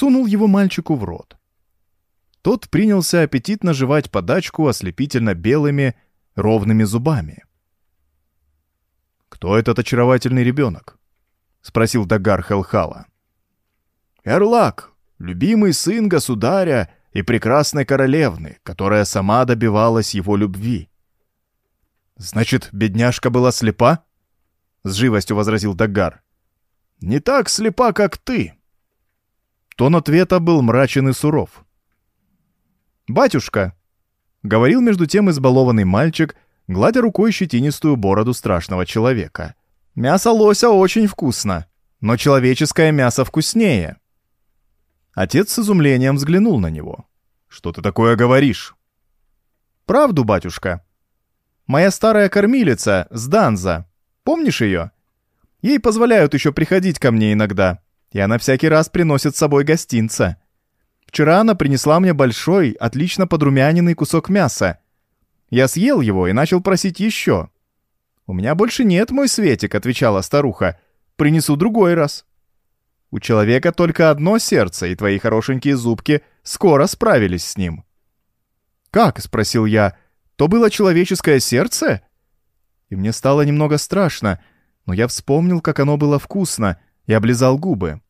сунул его мальчику в рот. Тот принялся аппетитно жевать подачку ослепительно белыми, ровными зубами. «Кто этот очаровательный ребенок?» — спросил Дагар Хелхала. «Эрлак, любимый сын государя и прекрасной королевны, которая сама добивалась его любви». «Значит, бедняжка была слепа?» — с живостью возразил Дагар. «Не так слепа, как ты». Тон ответа был мрачен и суров. «Батюшка!» — говорил между тем избалованный мальчик, гладя рукой щетинистую бороду страшного человека. «Мясо лося очень вкусно, но человеческое мясо вкуснее». Отец с изумлением взглянул на него. «Что ты такое говоришь?» «Правду, батюшка. Моя старая кормилица, Сданза, помнишь ее? Ей позволяют еще приходить ко мне иногда, и она всякий раз приносит с собой гостинца. Вчера она принесла мне большой, отлично подрумяненный кусок мяса. Я съел его и начал просить еще. «У меня больше нет, мой Светик», — отвечала старуха. «Принесу другой раз». У человека только одно сердце, и твои хорошенькие зубки скоро справились с ним. «Как?» — спросил я. «То было человеческое сердце?» И мне стало немного страшно, но я вспомнил, как оно было вкусно, и облизал губы.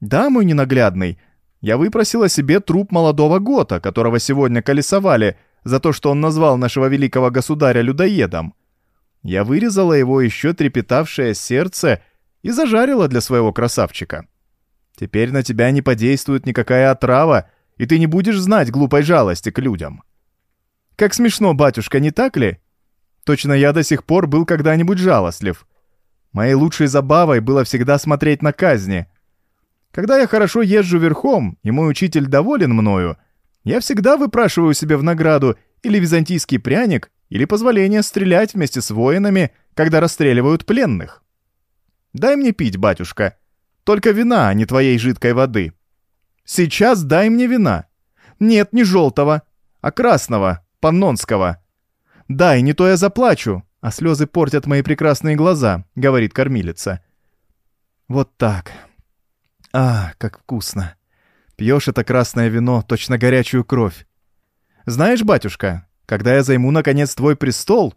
«Да, мой ненаглядный, я выпросила себе труп молодого Гота, которого сегодня колесовали, за то, что он назвал нашего великого государя людоедом. Я вырезала его еще трепетавшее сердце и зажарила для своего красавчика. Теперь на тебя не подействует никакая отрава, и ты не будешь знать глупой жалости к людям. Как смешно, батюшка, не так ли? Точно я до сих пор был когда-нибудь жалостлив. Моей лучшей забавой было всегда смотреть на казни — когда я хорошо езжу верхом, и мой учитель доволен мною, я всегда выпрашиваю себе в награду или византийский пряник, или позволение стрелять вместе с воинами, когда расстреливают пленных. Дай мне пить, батюшка. Только вина, а не твоей жидкой воды. Сейчас дай мне вина. Нет, не желтого, а красного, паннонского. Дай, не то я заплачу, а слезы портят мои прекрасные глаза, говорит кормилица. Вот так. А, как вкусно. Пьешь это красное вино, точно горячую кровь. Знаешь, батюшка, когда я займу, наконец, твой престол...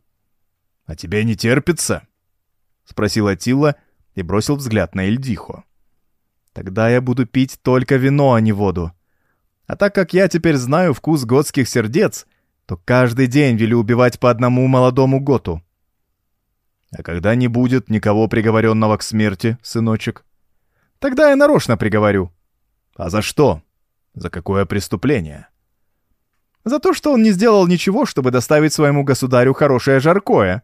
— А тебе не терпится? — спросил Атила и бросил взгляд на Эльдихо. — Тогда я буду пить только вино, а не воду. А так как я теперь знаю вкус готских сердец, то каждый день велю убивать по одному молодому готу. — А когда не будет никого приговоренного к смерти, сыночек? — Тогда я нарочно приговорю. А за что? За какое преступление? За то, что он не сделал ничего, чтобы доставить своему государю хорошее жаркое,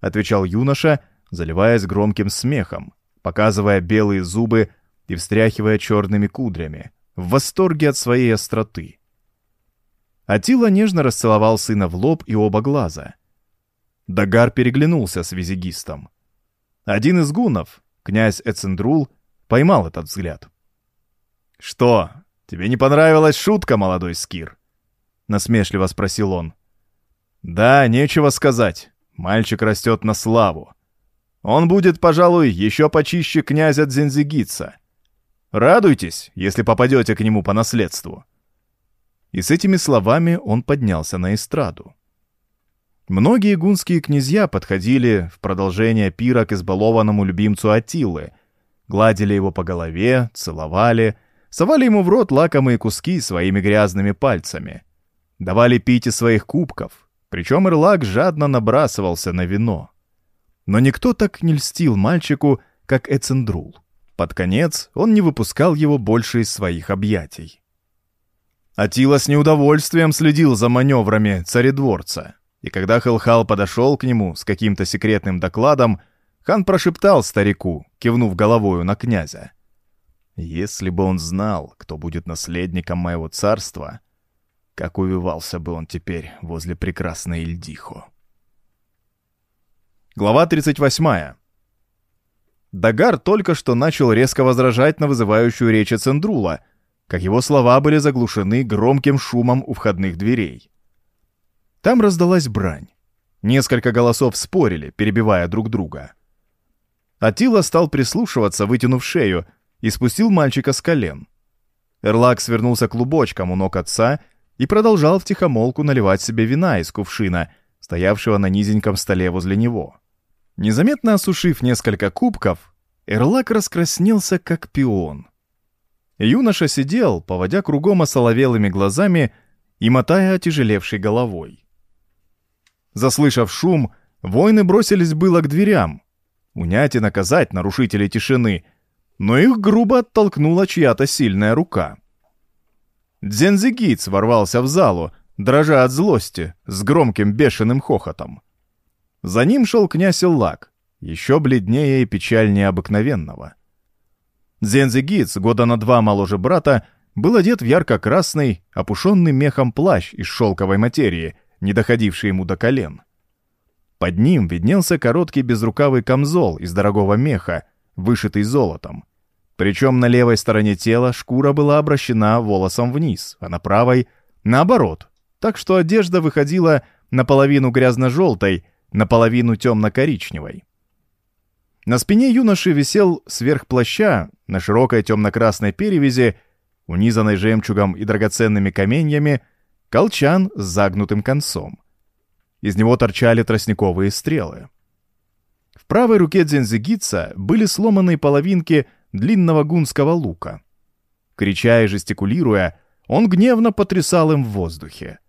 отвечал юноша, заливаясь громким смехом, показывая белые зубы и встряхивая черными кудрями, в восторге от своей остроты. Атила нежно расцеловал сына в лоб и оба глаза. Дагар переглянулся с визигистом. Один из гунов, князь Эцендрул, поймал этот взгляд. «Что, тебе не понравилась шутка, молодой Скир?» — насмешливо спросил он. «Да, нечего сказать. Мальчик растет на славу. Он будет, пожалуй, еще почище князя Дзензигица. Радуйтесь, если попадете к нему по наследству». И с этими словами он поднялся на эстраду. Многие гунские князья подходили в продолжение пира к избалованному любимцу Атилы, гладили его по голове, целовали, совали ему в рот лакомые куски своими грязными пальцами, давали пить из своих кубков, причем Ирлак жадно набрасывался на вино. Но никто так не льстил мальчику, как Эцендрул. Под конец он не выпускал его больше из своих объятий. Атила с неудовольствием следил за маневрами царедворца, и когда Хелхал подошел к нему с каким-то секретным докладом, Хан прошептал старику, кивнув головою на князя. «Если бы он знал, кто будет наследником моего царства, как увивался бы он теперь возле прекрасной Ильдихо». Глава 38. Дагар только что начал резко возражать на вызывающую речь Цендрула, как его слова были заглушены громким шумом у входных дверей. Там раздалась брань. Несколько голосов спорили, перебивая друг друга. Атила стал прислушиваться, вытянув шею, и спустил мальчика с колен. Эрлак свернулся клубочком у ног отца и продолжал втихомолку наливать себе вина из кувшина, стоявшего на низеньком столе возле него. Незаметно осушив несколько кубков, Эрлак раскраснелся, как пион. Юноша сидел, поводя кругом осоловелыми глазами и мотая отяжелевшей головой. Заслышав шум, воины бросились было к дверям. Унять и наказать нарушителей тишины, но их грубо оттолкнула чья-то сильная рука. Дзензигиц ворвался в залу, дрожа от злости, с громким бешеным хохотом. За ним шел князь Иллак, еще бледнее и печальнее обыкновенного. Дзензигиц, года на два моложе брата, был одет в ярко-красный, опушенный мехом плащ из шелковой материи, не доходивший ему до колен. Под ним виднелся короткий безрукавый камзол из дорогого меха, вышитый золотом. Причем на левой стороне тела шкура была обращена волосом вниз, а на правой — наоборот, так что одежда выходила наполовину грязно-желтой, наполовину темно-коричневой. На спине юноши висел сверх плаща на широкой темно-красной перевязи унизанной жемчугом и драгоценными каменьями, колчан с загнутым концом. Из него торчали тростниковые стрелы. В правой руке дзензигица были сломанные половинки длинного гунского лука. Крича и жестикулируя, он гневно потрясал им в воздухе.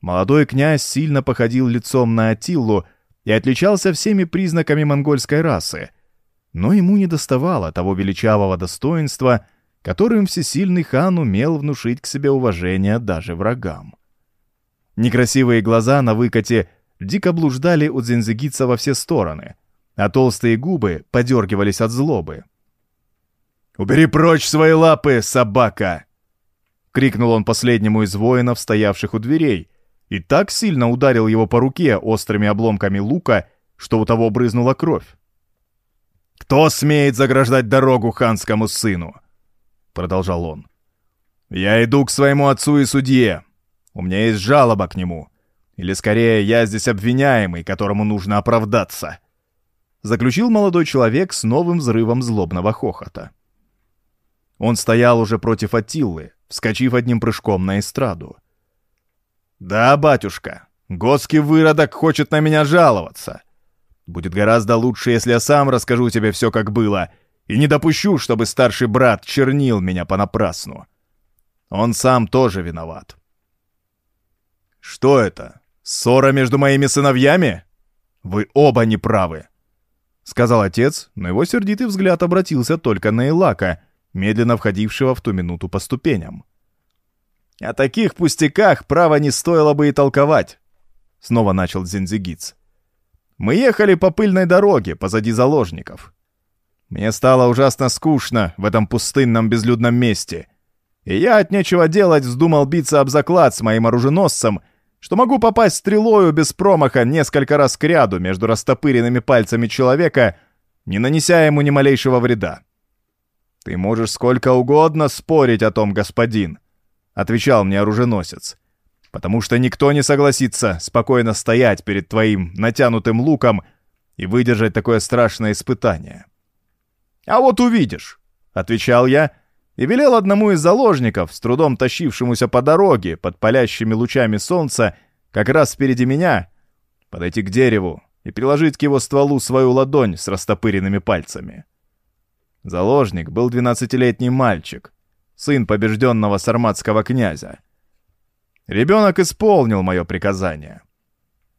Молодой князь сильно походил лицом на Атиллу и отличался всеми признаками монгольской расы, но ему не доставало того величавого достоинства — которым всесильный хан умел внушить к себе уважение даже врагам. Некрасивые глаза на выкате дико блуждали у дзензигица во все стороны, а толстые губы подергивались от злобы. «Убери прочь свои лапы, собака!» — крикнул он последнему из воинов, стоявших у дверей, и так сильно ударил его по руке острыми обломками лука, что у того брызнула кровь. «Кто смеет заграждать дорогу ханскому сыну?» Продолжал он. «Я иду к своему отцу и судье. У меня есть жалоба к нему. Или скорее, я здесь обвиняемый, которому нужно оправдаться». Заключил молодой человек с новым взрывом злобного хохота. Он стоял уже против Атиллы, вскочив одним прыжком на эстраду. «Да, батюшка, готский выродок хочет на меня жаловаться. Будет гораздо лучше, если я сам расскажу тебе все, как было, и не допущу, чтобы старший брат чернил меня понапрасну. Он сам тоже виноват. Что это? Ссора между моими сыновьями? Вы оба неправы, сказал отец, но его сердитый взгляд обратился только на Илака, медленно входившего в ту минуту по ступеням. О таких пустяках право не стоило бы и толковать, снова начал Зензигиц. Мы ехали по пыльной дороге позади заложников. Мне стало ужасно скучно в этом пустынном безлюдном месте. И я от нечего делать вздумал биться об заклад с моим оруженосцем, что могу попасть стрелою без промаха несколько раз к ряду между растопыренными пальцами человека, не нанеся ему ни малейшего вреда. «Ты можешь сколько угодно спорить о том, господин», — отвечал мне оруженосец, «потому что никто не согласится спокойно стоять перед твоим натянутым луком и выдержать такое страшное испытание». «А вот увидишь», — отвечал я и велел одному из заложников, с трудом тащившемуся по дороге под палящими лучами солнца, как раз впереди меня, подойти к дереву и приложить к его стволу свою ладонь с растопыренными пальцами. Заложник был двенадцатилетний мальчик, сын побежденного сарматского князя. Ребенок исполнил мое приказание.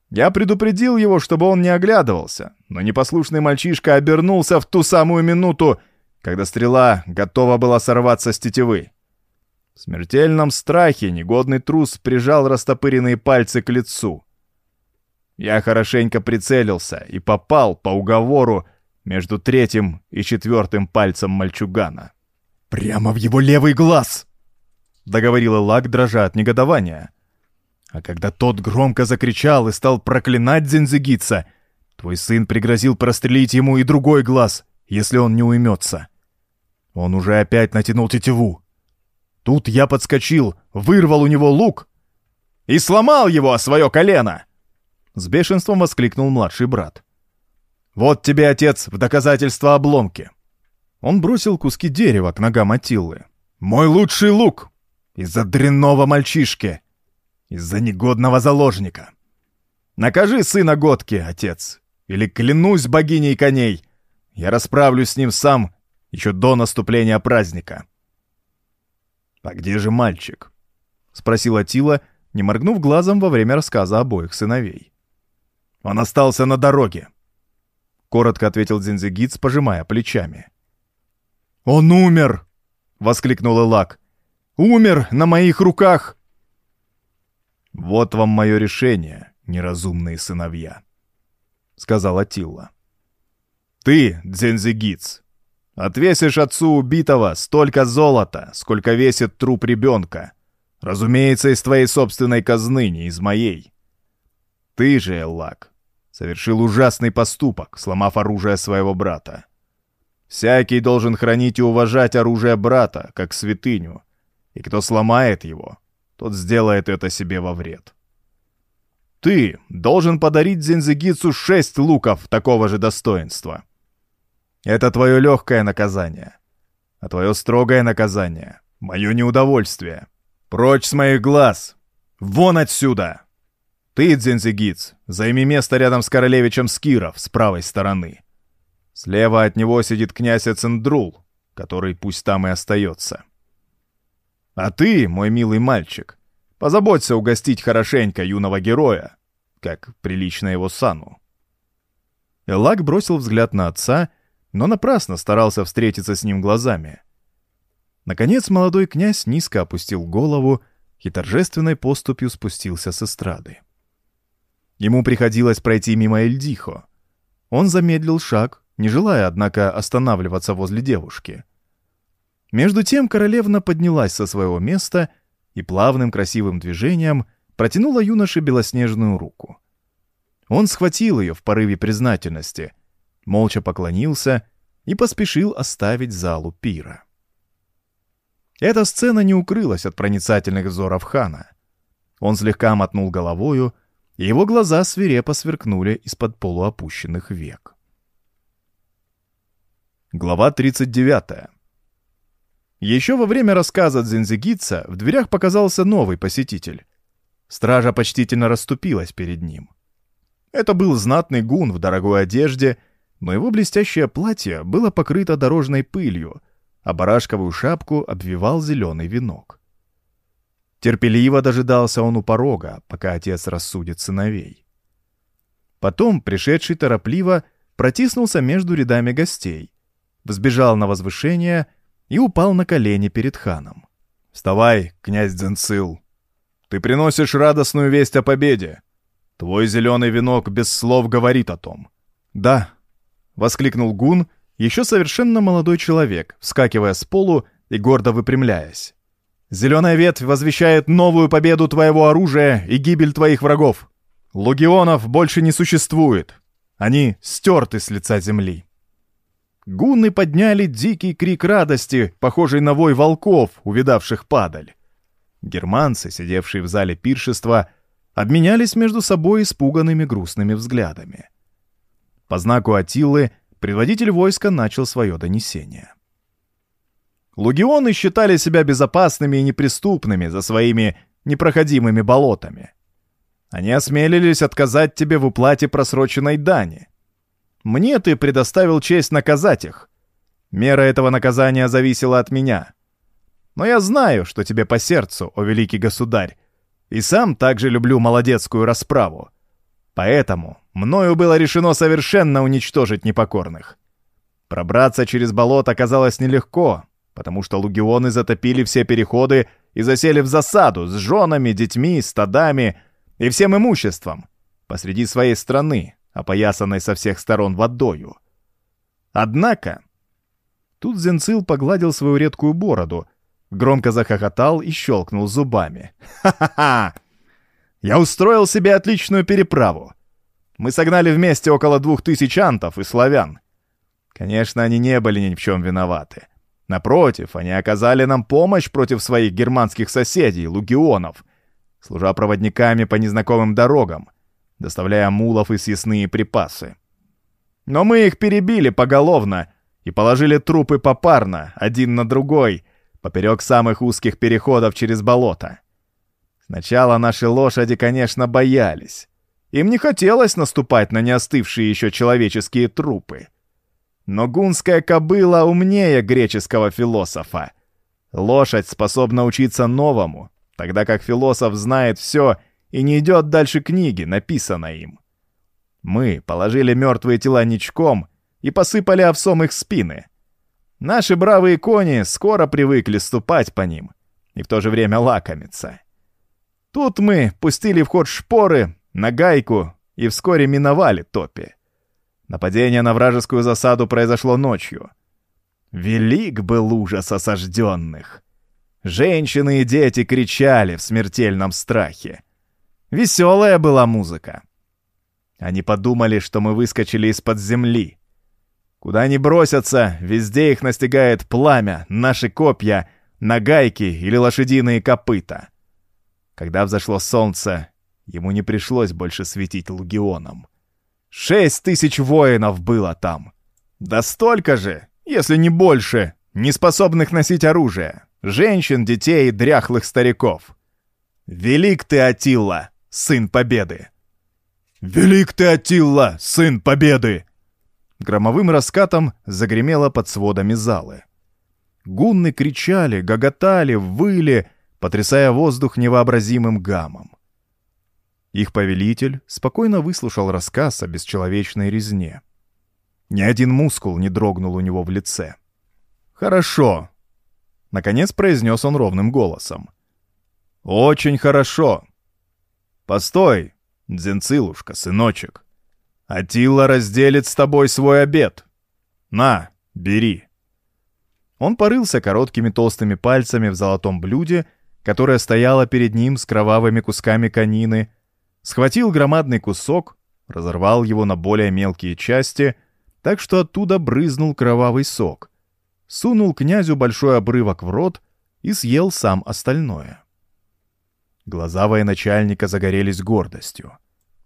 Я предупредил его, чтобы он не оглядывался, но непослушный мальчишка обернулся в ту самую минуту, когда стрела готова была сорваться с тетивы. В смертельном страхе негодный трус прижал растопыренные пальцы к лицу. Я хорошенько прицелился и попал по уговору между третьим и четвертым пальцем мальчугана. «Прямо в его левый глаз!» — договорила Лак, дрожа от негодования. А когда тот громко закричал и стал проклинать Дзензигица, твой сын пригрозил прострелить ему и другой глаз, если он не уймется. Он уже опять натянул тетиву. Тут я подскочил, вырвал у него лук и сломал его о свое колено!» С бешенством воскликнул младший брат. «Вот тебе, отец, в доказательство обломки!» Он бросил куски дерева к ногам Атиллы. Мой лучший лук! Из-за дрянного мальчишки! Из-за негодного заложника! Накажи сына Годки, отец, или клянусь богиней коней, я расправлюсь с ним сам еще до наступления праздника. «А где же мальчик?» — спросил Атила, не моргнув глазом во время рассказа обоих сыновей. «Он остался на дороге», — коротко ответил Дзинзигиц, пожимая плечами. «Он умер!» — воскликнул Элак. «Умер на моих руках!» «Вот вам мое решение, неразумные сыновья», — сказал Атилла. «Ты, Дзензигиц, отвесишь отцу убитого столько золота, сколько весит труп ребенка, разумеется, из твоей собственной казны, не из моей. Ты же, Эллак, совершил ужасный поступок, сломав оружие своего брата. Всякий должен хранить и уважать оружие брата, как святыню, и кто сломает его, тот сделает это себе во вред. Ты должен подарить Зензигицу шесть луков такого же достоинства. Это твое легкое наказание. А твое строгое наказание — мое неудовольствие. Прочь с моих глаз! Вон отсюда! Ты, Дзензигиц, займи место рядом с королевичем Скиров с правой стороны. Слева от него сидит князь Эцендрул, который пусть там и остается. А ты, мой милый мальчик, позаботься угостить хорошенько юного героя, как прилично его сану. Элак бросил взгляд на отца но напрасно старался встретиться с ним глазами. Наконец молодой князь низко опустил голову и торжественной поступью спустился с эстрады. Ему приходилось пройти мимо Эльдихо. Он замедлил шаг, не желая, однако, останавливаться возле девушки. Между тем королевна поднялась со своего места и плавным красивым движением протянула юноше белоснежную руку. Он схватил ее в порыве признательности — молча поклонился и поспешил оставить залу пира. Эта сцена не укрылась от проницательных взоров хана. Он слегка мотнул головою, и его глаза свирепо сверкнули из-под полуопущенных век. Глава 39. Еще во время рассказа Дзензигица в дверях показался новый посетитель. Стража почтительно расступилась перед ним. Это был знатный гун в дорогой одежде но его блестящее платье было покрыто дорожной пылью, а барашковую шапку обвивал зеленый венок. Терпеливо дожидался он у порога, пока отец рассудит сыновей. Потом, пришедший торопливо, протиснулся между рядами гостей, взбежал на возвышение и упал на колени перед ханом. «Вставай, князь Дзенцил! Ты приносишь радостную весть о победе! Твой зеленый венок без слов говорит о том!» «Да», воскликнул Гун, еще совершенно молодой человек, вскакивая с полу и гордо выпрямляясь. «Зеленая ветвь возвещает новую победу твоего оружия и гибель твоих врагов. Лугионов больше не существует. Они стерты с лица земли». Гунны подняли дикий крик радости, похожий на вой волков, увидавших падаль. Германцы, сидевшие в зале пиршества, обменялись между собой испуганными грустными взглядами. По знаку Атилы предводитель войска начал свое донесение. Лугионы считали себя безопасными и неприступными за своими непроходимыми болотами. Они осмелились отказать тебе в уплате просроченной дани. Мне ты предоставил честь наказать их. Мера этого наказания зависела от меня. Но я знаю, что тебе по сердцу, о великий государь, и сам также люблю молодецкую расправу. Поэтому мною было решено совершенно уничтожить непокорных. Пробраться через болото оказалось нелегко, потому что лугионы затопили все переходы и засели в засаду с женами, детьми, стадами и всем имуществом посреди своей страны, опоясанной со всех сторон водою. Однако... Тут Зенцил погладил свою редкую бороду, громко захохотал и щелкнул зубами. «Ха-ха-ха! Я устроил себе отличную переправу. Мы согнали вместе около двух тысяч антов и славян. Конечно, они не были ни в чем виноваты. Напротив, они оказали нам помощь против своих германских соседей, лугионов, служа проводниками по незнакомым дорогам, доставляя мулов и съестные припасы. Но мы их перебили поголовно и положили трупы попарно, один на другой, поперек самых узких переходов через болото. Сначала наши лошади, конечно, боялись. Им не хотелось наступать на неостывшие еще человеческие трупы. Но гунская кобыла умнее греческого философа. Лошадь способна учиться новому, тогда как философ знает все и не идет дальше книги, написанной им. Мы положили мертвые тела ничком и посыпали овсом их спины. Наши бравые кони скоро привыкли ступать по ним и в то же время лакомиться. Тут мы пустили в ход шпоры, нагайку и вскоре миновали топи. Нападение на вражескую засаду произошло ночью. Велик был ужас осажденных. Женщины и дети кричали в смертельном страхе. Веселая была музыка. Они подумали, что мы выскочили из-под земли. Куда ни бросятся, везде их настигает пламя, наши копья, нагайки или лошадиные копыта. Когда взошло солнце, ему не пришлось больше светить лугионом. Шесть тысяч воинов было там. Да столько же, если не больше, не способных носить оружие. Женщин, детей и дряхлых стариков. Велик ты, Атилла, сын победы! «Велик ты, Атилла, сын победы!» Громовым раскатом загремело под сводами залы. Гунны кричали, гоготали, выли, потрясая воздух невообразимым гамом. Их повелитель спокойно выслушал рассказ о бесчеловечной резне. Ни один мускул не дрогнул у него в лице. «Хорошо», — наконец произнес он ровным голосом. «Очень хорошо. Постой, Дзенцилушка, сыночек. Атила разделит с тобой свой обед. На, бери». Он порылся короткими толстыми пальцами в золотом блюде, которое стояло перед ним с кровавыми кусками конины, схватил громадный кусок, разорвал его на более мелкие части, так что оттуда брызнул кровавый сок, сунул князю большой обрывок в рот и съел сам остальное. Глаза военачальника загорелись гордостью.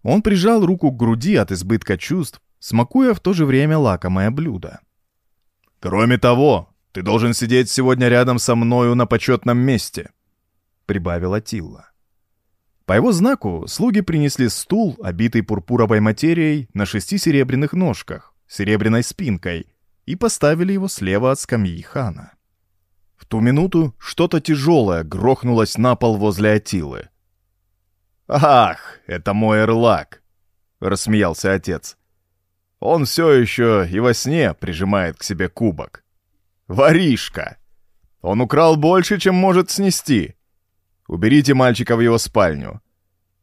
Он прижал руку к груди от избытка чувств, смакуя в то же время лакомое блюдо. «Кроме того, ты должен сидеть сегодня рядом со мною на почетном месте», — прибавила Тилла. По его знаку слуги принесли стул, обитый пурпуровой материей, на шести серебряных ножках, серебряной спинкой, и поставили его слева от скамьи хана. В ту минуту что-то тяжелое грохнулось на пол возле Атилы. «Ах, это мой эрлак!» — рассмеялся отец. «Он все еще и во сне прижимает к себе кубок. Воришка! Он украл больше, чем может снести. Уберите мальчика в его спальню.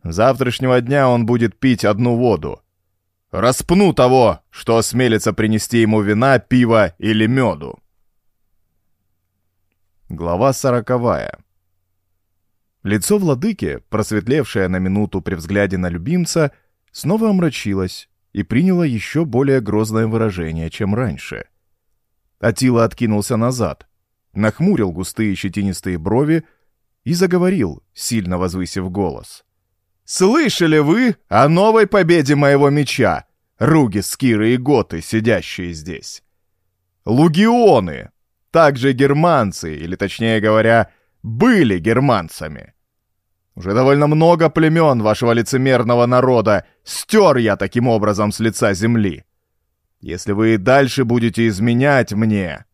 Завтрашнего дня он будет пить одну воду. Распну того, что осмелится принести ему вина, пива или меду. Глава сороковая. Лицо владыки, просветлевшее на минуту при взгляде на любимца, снова омрачилось и приняло еще более грозное выражение, чем раньше. Атила откинулся назад, нахмурил густые щетинистые брови и заговорил, сильно возвысив голос. «Слышали вы о новой победе моего меча, Руги, Скиры и Готы, сидящие здесь? Лугионы, также германцы, или точнее говоря, были германцами. Уже довольно много племен вашего лицемерного народа стер я таким образом с лица земли. Если вы и дальше будете изменять мне,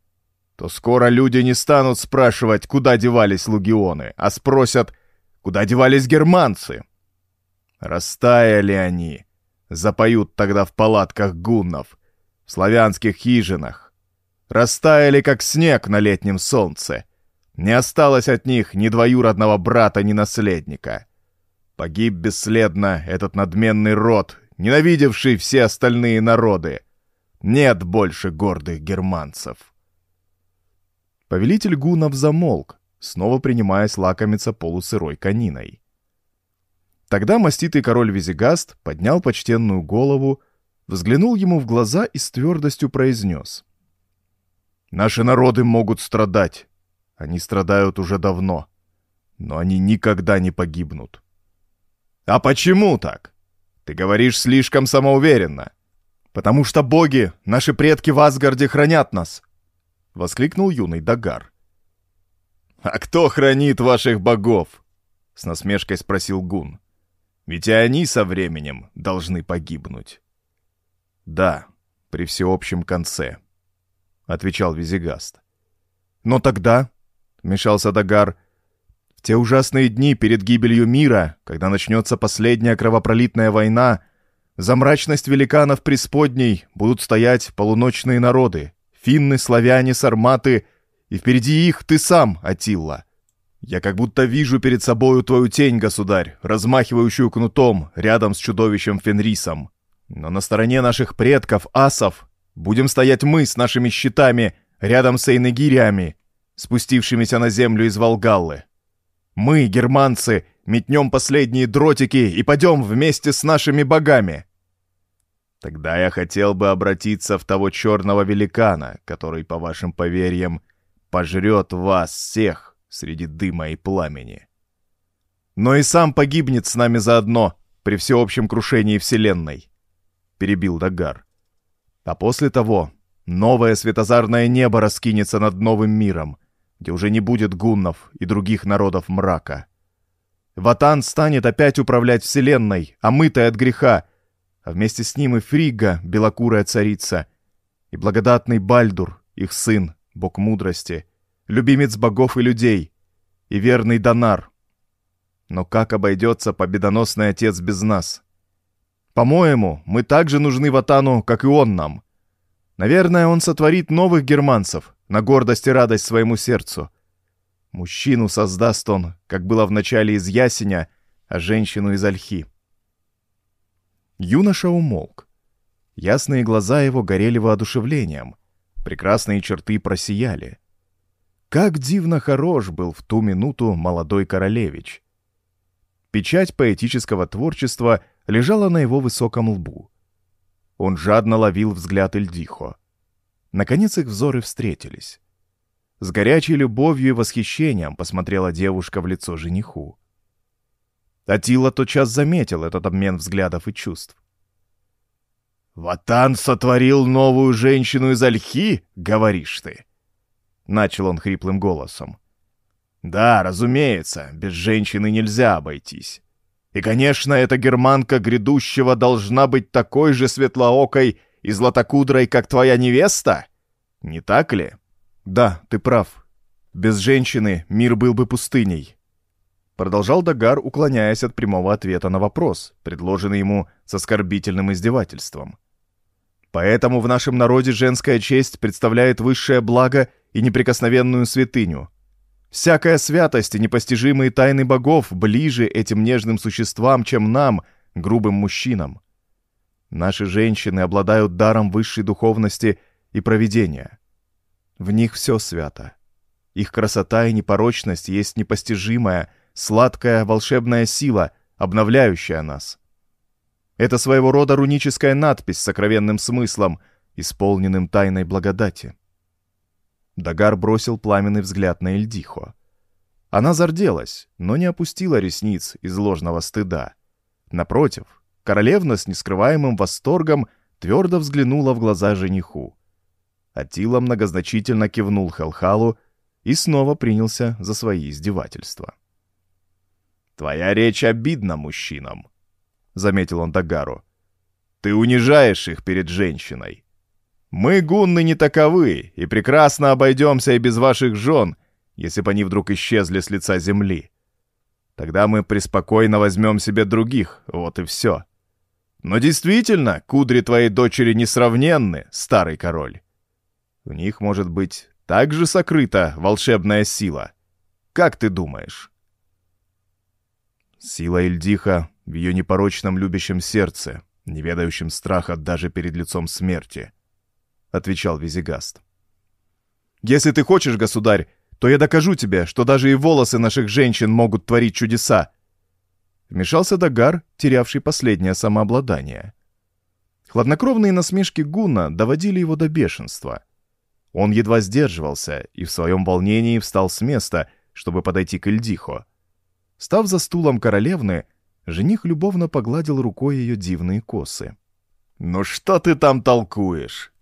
то скоро люди не станут спрашивать, куда девались лугионы, а спросят, куда девались германцы. Растаяли они, запоют тогда в палатках гуннов, в славянских хижинах. Растаяли, как снег на летнем солнце. Не осталось от них ни двоюродного брата, ни наследника. Погиб бесследно этот надменный род, ненавидевший все остальные народы. Нет больше гордых германцев. Повелитель гунов замолк, снова принимаясь лакомиться полусырой кониной. Тогда маститый король Визигаст поднял почтенную голову, взглянул ему в глаза и с твердостью произнес. «Наши народы могут страдать. Они страдают уже давно. Но они никогда не погибнут». «А почему так? Ты говоришь слишком самоуверенно. Потому что боги, наши предки в Асгарде хранят нас, воскликнул юный Дагар. «А кто хранит ваших богов?» — с насмешкой спросил Гун. «Ведь и они со временем должны погибнуть». «Да, при всеобщем конце», — отвечал Визигаст. «Но тогда», — вмешался Дагар, — «в те ужасные дни перед гибелью мира, когда начнется последняя кровопролитная война, за мрачность великанов преисподней будут стоять полуночные народы, финны, славяне, сарматы, и впереди их ты сам, Атилла. Я как будто вижу перед собою твою тень, государь, размахивающую кнутом рядом с чудовищем Фенрисом. Но на стороне наших предков, асов, будем стоять мы с нашими щитами рядом с эйнегирями, спустившимися на землю из Волгаллы. Мы, германцы, метнем последние дротики и пойдем вместе с нашими богами. Тогда я хотел бы обратиться в того черного великана, который, по вашим поверьям, пожрет вас всех среди дыма и пламени. Но и сам погибнет с нами заодно при всеобщем крушении Вселенной, — перебил Дагар. А после того новое светозарное небо раскинется над новым миром, где уже не будет гуннов и других народов мрака. Ватан станет опять управлять Вселенной, омытой от греха, а вместе с ним и Фрига, белокурая царица, и благодатный Бальдур, их сын, бог мудрости, любимец богов и людей, и верный Донар. Но как обойдется победоносный отец без нас? По-моему, мы так же нужны Ватану, как и он нам. Наверное, он сотворит новых германцев, на гордость и радость своему сердцу. Мужчину создаст он, как было в начале из ясеня, а женщину из ольхи. Юноша умолк. Ясные глаза его горели воодушевлением, прекрасные черты просияли. Как дивно хорош был в ту минуту молодой королевич. Печать поэтического творчества лежала на его высоком лбу. Он жадно ловил взгляд Эльдихо. Наконец их взоры встретились. С горячей любовью и восхищением посмотрела девушка в лицо жениху. Атила тотчас заметил этот обмен взглядов и чувств. «Ватан сотворил новую женщину из ольхи, говоришь ты?» Начал он хриплым голосом. «Да, разумеется, без женщины нельзя обойтись. И, конечно, эта германка грядущего должна быть такой же светлоокой и златокудрой, как твоя невеста? Не так ли? Да, ты прав. Без женщины мир был бы пустыней. Продолжал Дагар, уклоняясь от прямого ответа на вопрос, предложенный ему с оскорбительным издевательством. Поэтому в нашем народе женская честь представляет высшее благо и неприкосновенную святыню. Всякая святость и непостижимые тайны богов ближе этим нежным существам, чем нам, грубым мужчинам. Наши женщины обладают даром высшей духовности и провидения. В них все свято. Их красота и непорочность есть непостижимая, сладкая волшебная сила, обновляющая нас. Это своего рода руническая надпись с сокровенным смыслом, исполненным тайной благодати. Дагар бросил пламенный взгляд на Эльдихо. Она зарделась, но не опустила ресниц из ложного стыда. Напротив, Королевна с нескрываемым восторгом твердо взглянула в глаза жениху. Атила многозначительно кивнул Хелхалу и снова принялся за свои издевательства. «Твоя речь обидна мужчинам», — заметил он Дагару. «Ты унижаешь их перед женщиной. Мы, гунны, не таковы, и прекрасно обойдемся и без ваших жен, если бы они вдруг исчезли с лица земли. Тогда мы преспокойно возьмем себе других, вот и все. Но действительно, кудри твоей дочери несравненны, старый король. В них, может быть, также сокрыта волшебная сила. Как ты думаешь? Сила Ильдиха в ее непорочном любящем сердце, не ведающем страха даже перед лицом смерти, — отвечал Визигаст. «Если ты хочешь, государь, то я докажу тебе, что даже и волосы наших женщин могут творить чудеса, Вмешался Дагар, терявший последнее самообладание. Хладнокровные насмешки Гуна доводили его до бешенства. Он едва сдерживался и в своем волнении встал с места, чтобы подойти к Эльдихо. Став за стулом королевны, жених любовно погладил рукой ее дивные косы. «Ну что ты там толкуешь?»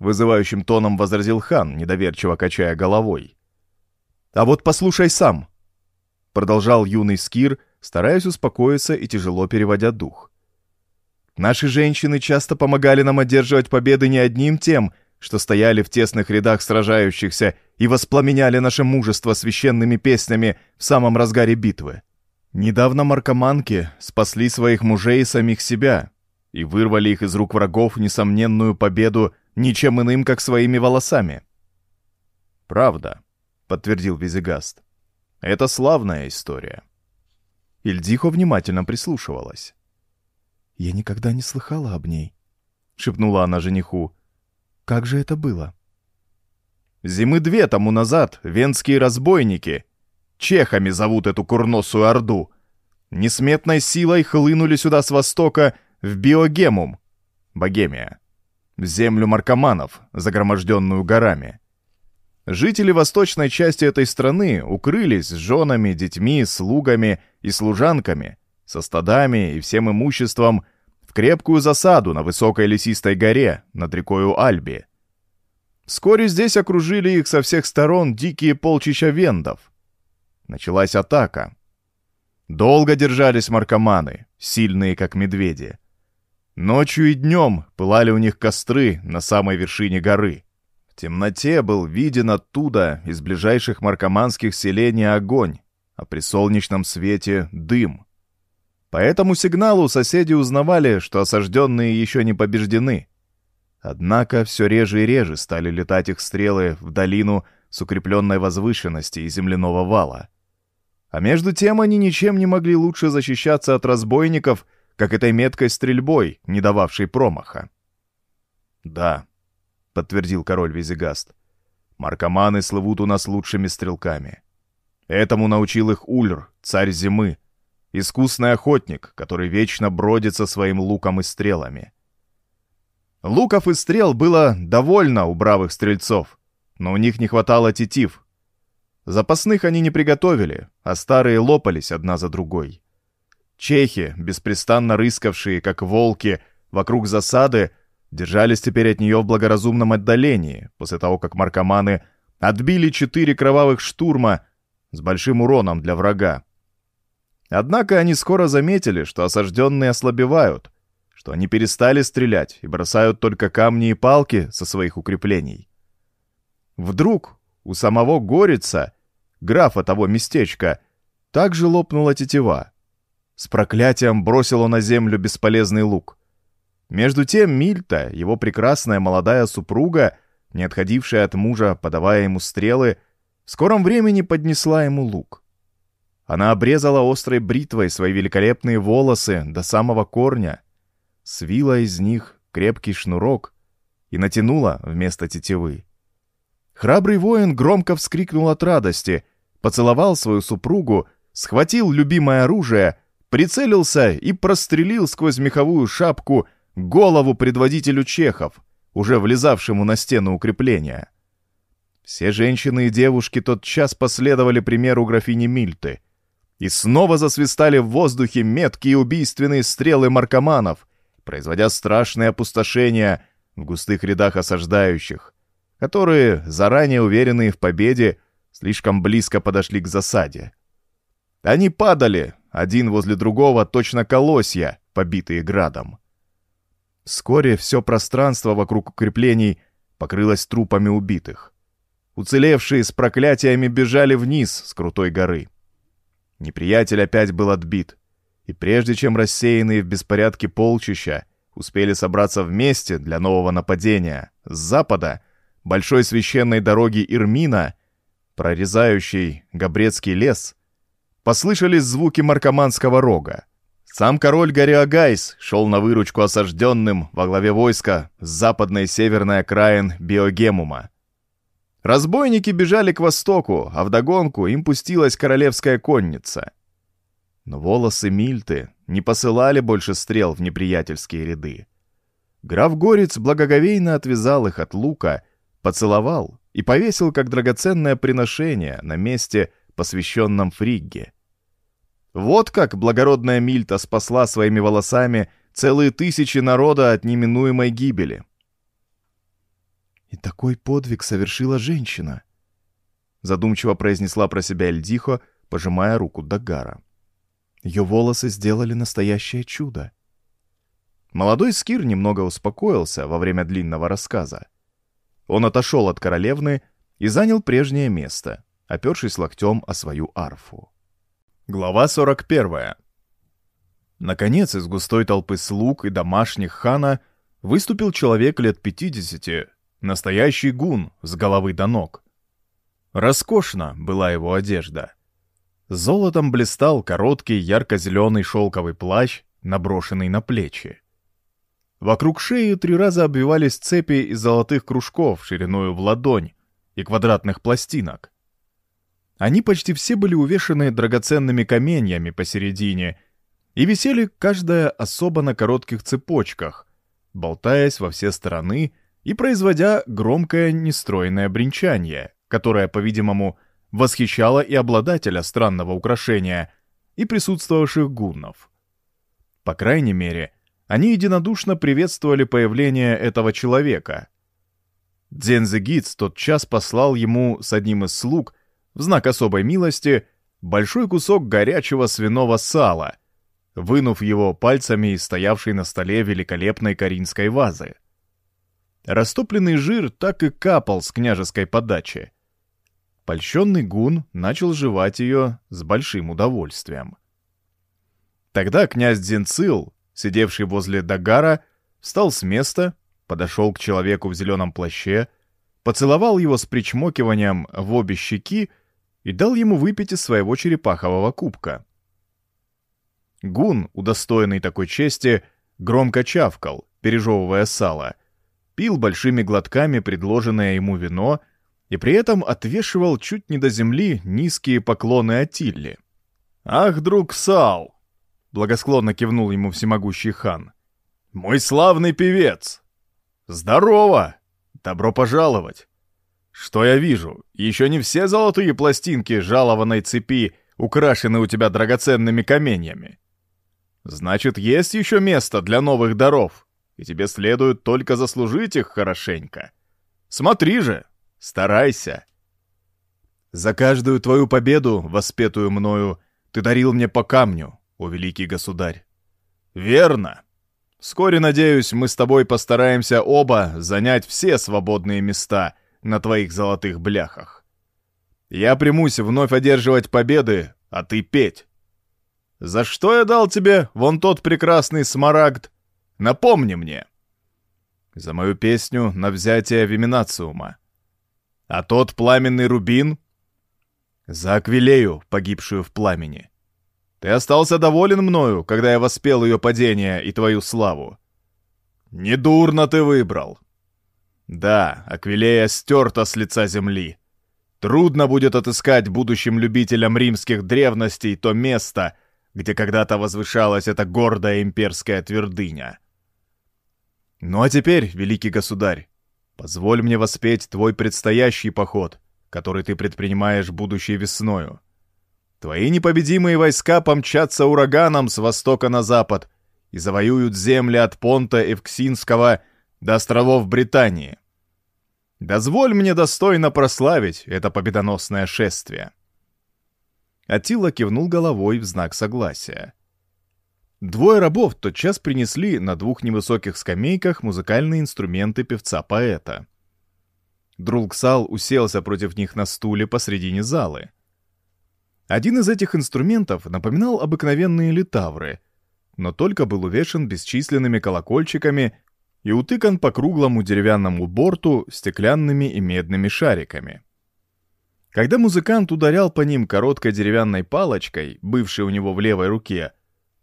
Вызывающим тоном возразил хан, недоверчиво качая головой. А вот послушай сам, продолжал юный скир, стараясь успокоиться и тяжело переводя дух. Наши женщины часто помогали нам одерживать победы не одним тем, что стояли в тесных рядах сражающихся и воспламеняли наше мужество священными песнями в самом разгаре битвы. Недавно маркоманки спасли своих мужей и самих себя и вырвали их из рук врагов несомненную победу ничем иным, как своими волосами. «Правда», — подтвердил Визигаст. «Это славная история». Ильдихо внимательно прислушивалась. «Я никогда не слыхала об ней», — шепнула она жениху. «Как же это было?» «Зимы две тому назад венские разбойники Чехами зовут эту курносую орду. Несметной силой хлынули сюда с востока в Биогемум, Богемия, землю маркоманов, загроможденную горами. Жители восточной части этой страны укрылись с женами, детьми, слугами и служанками, со стадами и всем имуществом в крепкую засаду на высокой лесистой горе над рекою Альби. Вскоре здесь окружили их со всех сторон дикие полчища вендов. Началась атака. Долго держались маркоманы, сильные как медведи. Ночью и днем пылали у них костры на самой вершине горы. В темноте был виден оттуда, из ближайших маркоманских селений, огонь, а при солнечном свете — дым. По этому сигналу соседи узнавали, что осажденные еще не побеждены. Однако все реже и реже стали летать их стрелы в долину с укрепленной возвышенности и земляного вала — а между тем они ничем не могли лучше защищаться от разбойников, как этой меткой стрельбой, не дававшей промаха. «Да», — подтвердил король Визигаст, — «маркоманы слывут у нас лучшими стрелками. Этому научил их Ульр, царь зимы, искусный охотник, который вечно бродит со своим луком и стрелами. Луков и стрел было довольно у бравых стрельцов, но у них не хватало тетив, Запасных они не приготовили, а старые лопались одна за другой. Чехи, беспрестанно рыскавшие, как волки, вокруг засады, держались теперь от нее в благоразумном отдалении, после того, как маркоманы отбили четыре кровавых штурма с большим уроном для врага. Однако они скоро заметили, что осажденные ослабевают, что они перестали стрелять и бросают только камни и палки со своих укреплений. Вдруг у самого Горица графа того местечка, также лопнула тетива. С проклятием бросил он на землю бесполезный лук. Между тем Мильта, его прекрасная молодая супруга, не отходившая от мужа, подавая ему стрелы, в скором времени поднесла ему лук. Она обрезала острой бритвой свои великолепные волосы до самого корня, свила из них крепкий шнурок и натянула вместо тетивы. Храбрый воин громко вскрикнул от радости, поцеловал свою супругу, схватил любимое оружие, прицелился и прострелил сквозь меховую шапку голову предводителю чехов, уже влезавшему на стену укрепления. Все женщины и девушки тот час последовали примеру графини Мильты и снова засвистали в воздухе меткие убийственные стрелы маркоманов, производя страшное опустошение в густых рядах осаждающих — которые, заранее уверенные в победе, слишком близко подошли к засаде. Они падали, один возле другого, точно колосья, побитые градом. Вскоре все пространство вокруг укреплений покрылось трупами убитых. Уцелевшие с проклятиями бежали вниз с крутой горы. Неприятель опять был отбит, и прежде чем рассеянные в беспорядке полчища успели собраться вместе для нового нападения, с запада — большой священной дороги Ирмина, прорезающей Габретский лес, послышались звуки маркоманского рога. Сам король Гориагайс шел на выручку осажденным во главе войска с западной и северной окраин Биогемума. Разбойники бежали к востоку, а вдогонку им пустилась королевская конница. Но волосы Мильты не посылали больше стрел в неприятельские ряды. Граф Горец благоговейно отвязал их от лука поцеловал и повесил как драгоценное приношение на месте, посвященном Фригге. Вот как благородная Мильта спасла своими волосами целые тысячи народа от неминуемой гибели. «И такой подвиг совершила женщина», задумчиво произнесла про себя Эльдихо, пожимая руку Дагара. Ее волосы сделали настоящее чудо. Молодой Скир немного успокоился во время длинного рассказа. Он отошел от королевны и занял прежнее место, опершись локтем о свою арфу. Глава 41. Наконец, из густой толпы слуг и домашних хана выступил человек лет 50, настоящий гун с головы до ног. Роскошна была его одежда. Золотом блистал короткий ярко-зеленый шелковый плащ, наброшенный на плечи. Вокруг шеи три раза обвивались цепи из золотых кружков шириной в ладонь и квадратных пластинок. Они почти все были увешаны драгоценными каменьями посередине и висели каждая особо на коротких цепочках, болтаясь во все стороны и производя громкое нестройное бренчание, которое, по-видимому, восхищало и обладателя странного украшения, и присутствовавших гуннов. По крайней мере, они единодушно приветствовали появление этого человека. Дзензегиц тот час послал ему с одним из слуг в знак особой милости большой кусок горячего свиного сала, вынув его пальцами из стоявшей на столе великолепной коринской вазы. Растопленный жир так и капал с княжеской подачи. Польщенный гун начал жевать ее с большим удовольствием. Тогда князь Дзинцил, сидевший возле Дагара, встал с места, подошел к человеку в зеленом плаще, поцеловал его с причмокиванием в обе щеки и дал ему выпить из своего черепахового кубка. Гун, удостоенный такой чести, громко чавкал, пережевывая сало, пил большими глотками предложенное ему вино и при этом отвешивал чуть не до земли низкие поклоны Атилле. «Ах, друг Сал!» — благосклонно кивнул ему всемогущий хан. «Мой славный певец! Здорово! Добро пожаловать! Что я вижу? Еще не все золотые пластинки жалованной цепи украшены у тебя драгоценными каменьями. Значит, есть еще место для новых даров, и тебе следует только заслужить их хорошенько. Смотри же, старайся!» За каждую твою победу, воспетую мною, ты дарил мне по камню, о великий государь. Верно. Вскоре, надеюсь, мы с тобой постараемся оба занять все свободные места на твоих золотых бляхах. Я примусь вновь одерживать победы, а ты петь. За что я дал тебе вон тот прекрасный смарагд? Напомни мне. За мою песню на взятие Виминациума. А тот пламенный рубин? За Аквилею, погибшую в пламени. Ты остался доволен мною, когда я воспел ее падение и твою славу. Недурно ты выбрал. Да, Аквилея стерта с лица земли. Трудно будет отыскать будущим любителям римских древностей то место, где когда-то возвышалась эта гордая имперская твердыня. Ну а теперь, великий государь, позволь мне воспеть твой предстоящий поход, который ты предпринимаешь будущей весною. Твои непобедимые войска помчатся ураганом с востока на запад и завоюют земли от Понта Евксинского до островов Британии. Дозволь мне достойно прославить это победоносное шествие. Атила кивнул головой в знак согласия. Двое рабов тотчас принесли на двух невысоких скамейках музыкальные инструменты певца-поэта. Друлксал уселся против них на стуле посредине залы — один из этих инструментов напоминал обыкновенные литавры, но только был увешан бесчисленными колокольчиками и утыкан по круглому деревянному борту стеклянными и медными шариками. Когда музыкант ударял по ним короткой деревянной палочкой, бывшей у него в левой руке,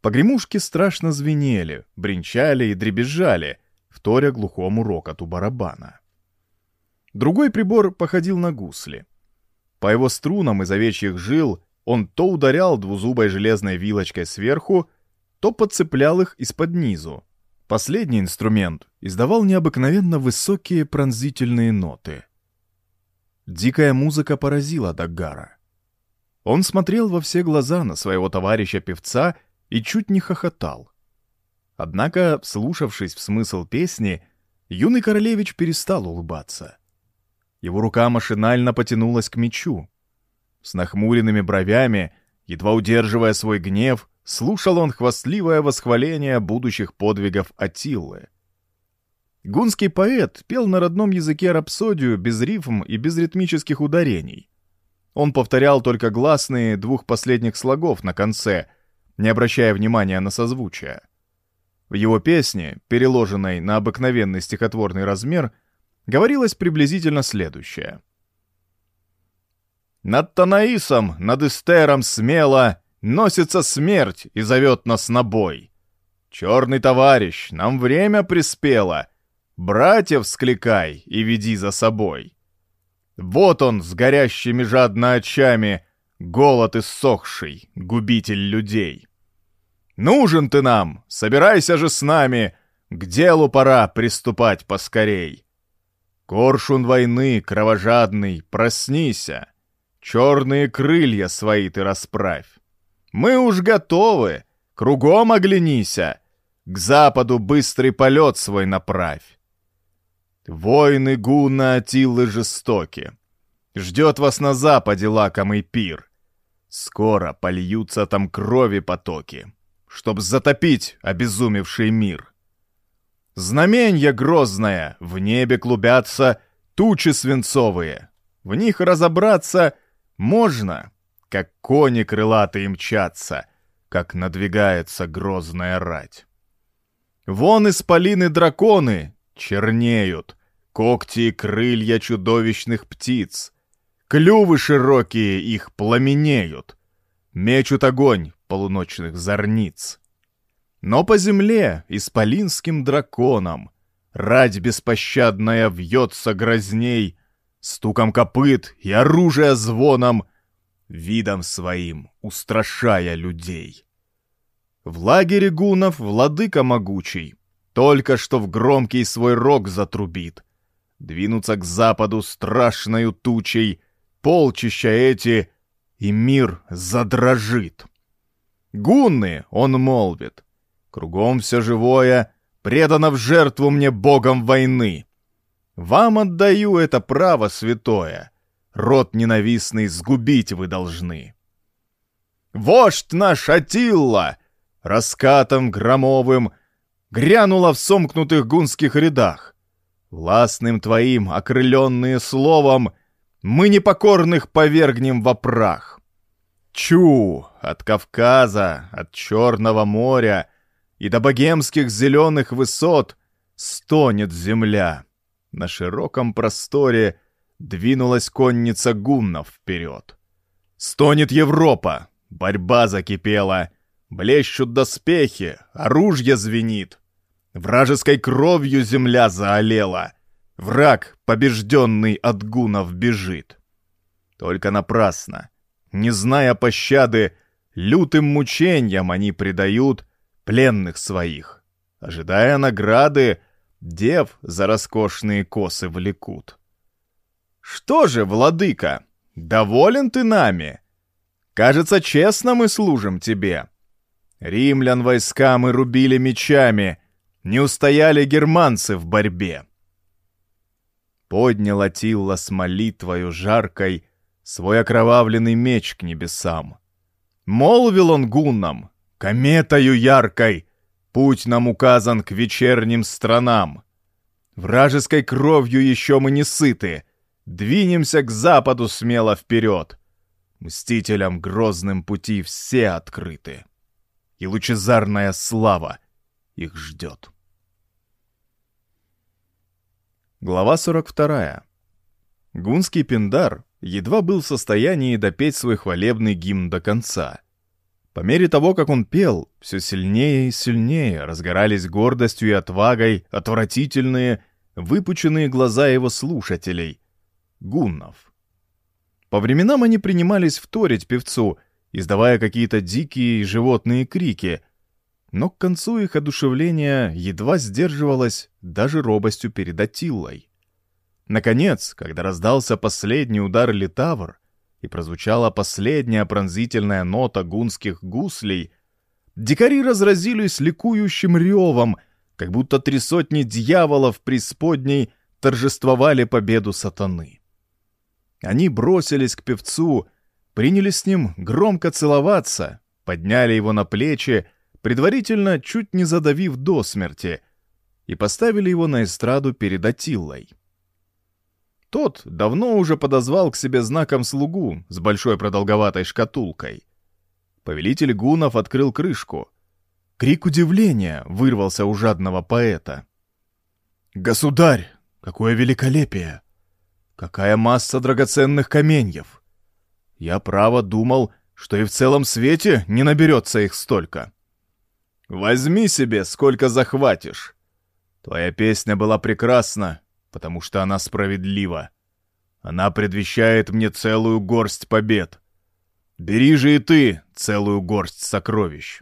погремушки страшно звенели, бренчали и дребезжали, вторя глухому рокоту барабана. Другой прибор походил на гусли. По его струнам из овечьих жил он то ударял двузубой железной вилочкой сверху, то подцеплял их из-под низу. Последний инструмент издавал необыкновенно высокие пронзительные ноты. Дикая музыка поразила Даггара. Он смотрел во все глаза на своего товарища-певца и чуть не хохотал. Однако, вслушавшись в смысл песни, юный королевич перестал улыбаться. Его рука машинально потянулась к мечу. С нахмуренными бровями, едва удерживая свой гнев, слушал он хвастливое восхваление будущих подвигов Атиллы. Гунский поэт пел на родном языке рапсодию без рифм и без ритмических ударений. Он повторял только гласные двух последних слогов на конце, не обращая внимания на созвучие. В его песне, переложенной на обыкновенный стихотворный размер, говорилось приблизительно следующее. «Над Танаисом, над Эстером смело носится смерть и зовет нас на бой. Черный товарищ, нам время приспело, братьев скликай и веди за собой. Вот он с горящими жадно очами, голод иссохший, губитель людей. Нужен ты нам, собирайся же с нами, к делу пора приступать поскорей. Коршун войны, кровожадный, проснися, черные крылья свои ты расправь. Мы уж готовы, кругом оглянися, к западу быстрый полет свой направь. Войны гуна Атилы жестоки. Ждет вас на западе лакомый пир. Скоро польются там крови потоки, чтоб затопить обезумевший мир. Знаменья грозное, в небе клубятся тучи свинцовые. В них разобраться можно, как кони крылатые мчатся, как надвигается грозная рать. Вон исполины драконы чернеют, когти и крылья чудовищных птиц, клювы широкие их пламенеют, мечут огонь полуночных зорниц. Но по земле исполинским драконом рать беспощадная вьется грозней, стуком копыт и оружия звоном — видом своим устрашая людей. В лагере гунов владыка могучий, только что в громкий свой рог затрубит. Двинутся к западу страшною тучей, полчища эти, и мир задрожит. Гунны, он молвит, кругом все живое, предано в жертву мне богом войны. Вам отдаю это право святое — род ненавистный сгубить вы должны. Вождь наш Атилла раскатом громовым грянула в сомкнутых гунских рядах. Властным твоим, окрыленные словом, мы непокорных повергнем во прах. Чу, от Кавказа, от Черного моря и до богемских зеленых высот стонет земля. На широком просторе — Двинулась конница гуннов вперед. Стонет Европа, борьба закипела, блещут доспехи, оружие звенит. Вражеской кровью земля заолела. Враг, побежденный от гунов, бежит. Только напрасно. Не зная пощады, лютым мучениям они предают пленных своих. Ожидая награды, дев за роскошные косы влекут. «Что же, владыка, доволен ты нами? Кажется, честно мы служим тебе. Римлян войска мы рубили мечами, не устояли германцы в борьбе». Поднял Атилла с молитвою жаркой свой окровавленный меч к небесам. Молвил он гуннам, кометою яркой, путь нам указан к вечерним странам. Вражеской кровью еще мы не сыты, Двинемся к западу смело вперед. Мстителям грозным пути все открыты. И лучезарная слава их ждет. Глава 42. Гунский Пиндар едва был в состоянии допеть свой хвалебный гимн до конца. По мере того, как он пел, все сильнее и сильнее разгорались гордостью и отвагой отвратительные, выпученные глаза его слушателей — гуннов. По временам они принимались вторить певцу, издавая какие-то дикие животные крики, но к концу их одушевления едва сдерживалось даже робостью перед Атиллой. Наконец, когда раздался последний удар литавр и прозвучала последняя пронзительная нота гунских гуслей, дикари разразились ликующим ревом, как будто три сотни дьяволов преисподней торжествовали победу сатаны. Они бросились к певцу, принялись с ним громко целоваться, подняли его на плечи, предварительно чуть не задавив до смерти, и поставили его на эстраду перед Атиллой. Тот давно уже подозвал к себе знаком слугу с большой продолговатой шкатулкой. Повелитель гунов открыл крышку. Крик удивления вырвался у жадного поэта. «Государь, какое великолепие! Какая масса драгоценных каменьев! Я право думал, что и в целом свете не наберется их столько. Возьми себе, сколько захватишь. Твоя песня была прекрасна, потому что она справедлива. Она предвещает мне целую горсть побед. Бери же и ты целую горсть сокровищ.